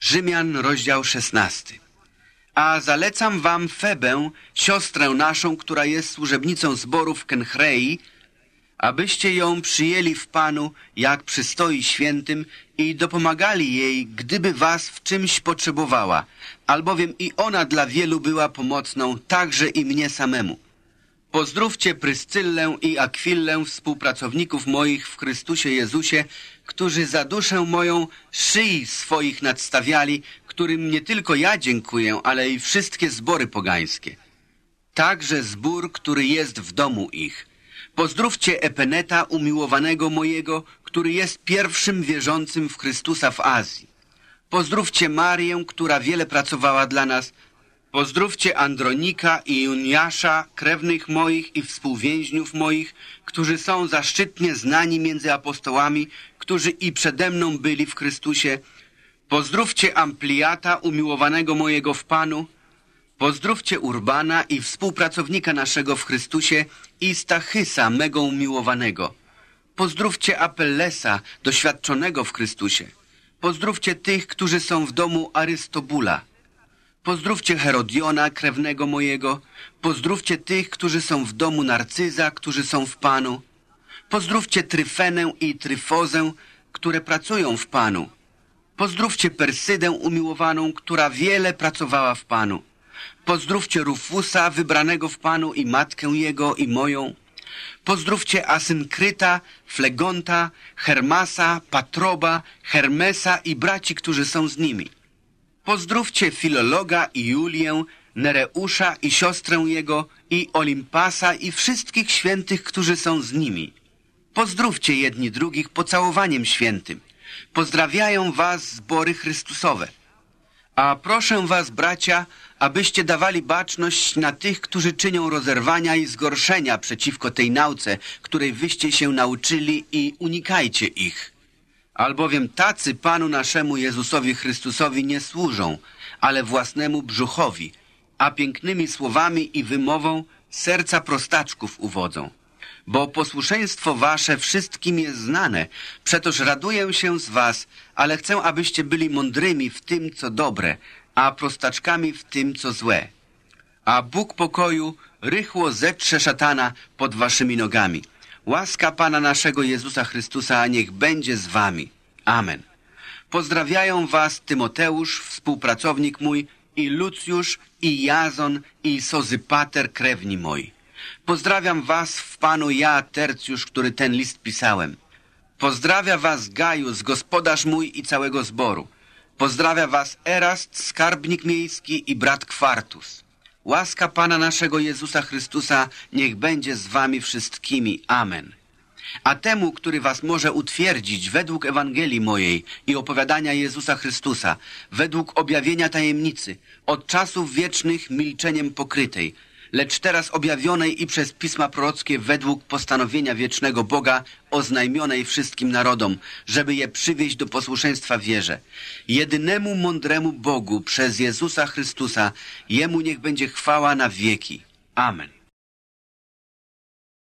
Rzymian, rozdział 16. A zalecam wam Febę, siostrę naszą, która jest służebnicą zboru w Kenchrei, abyście ją przyjęli w Panu, jak przystoi świętym i dopomagali jej, gdyby was w czymś potrzebowała, albowiem i ona dla wielu była pomocną, także i mnie samemu. Pozdrówcie Pryscyllę i Akwillę, współpracowników moich w Chrystusie Jezusie, którzy za duszę moją szyi swoich nadstawiali, którym nie tylko ja dziękuję, ale i wszystkie zbory pogańskie. Także zbór, który jest w domu ich. Pozdrówcie Epeneta, umiłowanego mojego, który jest pierwszym wierzącym w Chrystusa w Azji. Pozdrówcie Marię, która wiele pracowała dla nas, Pozdrówcie Andronika i Juniasza, krewnych moich i współwięźniów moich, którzy są zaszczytnie znani między apostołami, którzy i przede mną byli w Chrystusie. Pozdrówcie Ampliata, umiłowanego mojego w Panu. Pozdrówcie Urbana i współpracownika naszego w Chrystusie i Stachysa, mego umiłowanego. Pozdrówcie Apellesa, doświadczonego w Chrystusie. Pozdrówcie tych, którzy są w domu Arystobula. Pozdrówcie Herodiona, krewnego mojego. Pozdrówcie tych, którzy są w domu Narcyza, którzy są w Panu. Pozdrówcie Tryfenę i Tryfozę, które pracują w Panu. Pozdrówcie Persydę umiłowaną, która wiele pracowała w Panu. Pozdrówcie Rufusa, wybranego w Panu i matkę jego i moją. Pozdrówcie Asynkryta, Flegonta, Hermasa, Patroba, Hermesa i braci, którzy są z nimi. Pozdrówcie Filologa i Julię, Nereusza i siostrę jego, i Olimpasa i wszystkich świętych, którzy są z nimi. Pozdrówcie jedni drugich pocałowaniem świętym. Pozdrawiają was zbory Chrystusowe. A proszę was, bracia, abyście dawali baczność na tych, którzy czynią rozerwania i zgorszenia przeciwko tej nauce, której wyście się nauczyli i unikajcie ich. Albowiem tacy Panu naszemu Jezusowi Chrystusowi nie służą, ale własnemu brzuchowi, a pięknymi słowami i wymową serca prostaczków uwodzą. Bo posłuszeństwo wasze wszystkim jest znane, przetoż raduję się z was, ale chcę, abyście byli mądrymi w tym, co dobre, a prostaczkami w tym, co złe. A Bóg pokoju rychło zetrze szatana pod waszymi nogami. Łaska Pana naszego Jezusa Chrystusa niech będzie z wami. Amen. Pozdrawiają was Tymoteusz, współpracownik mój, i Lucjusz, i Jazon, i Sozypater, krewni moi. Pozdrawiam was w Panu ja, Tercjusz, który ten list pisałem. Pozdrawia was Gajus, gospodarz mój i całego zboru. Pozdrawia was Erast, skarbnik miejski i brat Kwartus. Łaska Pana naszego Jezusa Chrystusa niech będzie z wami wszystkimi. Amen. A temu, który was może utwierdzić według Ewangelii mojej i opowiadania Jezusa Chrystusa, według objawienia tajemnicy, od czasów wiecznych milczeniem pokrytej, lecz teraz objawionej i przez pisma prorockie według postanowienia wiecznego Boga, oznajmionej wszystkim narodom, żeby je przywieźć do posłuszeństwa wierze. Jedynemu mądremu Bogu przez Jezusa Chrystusa, Jemu niech będzie chwała na wieki. Amen.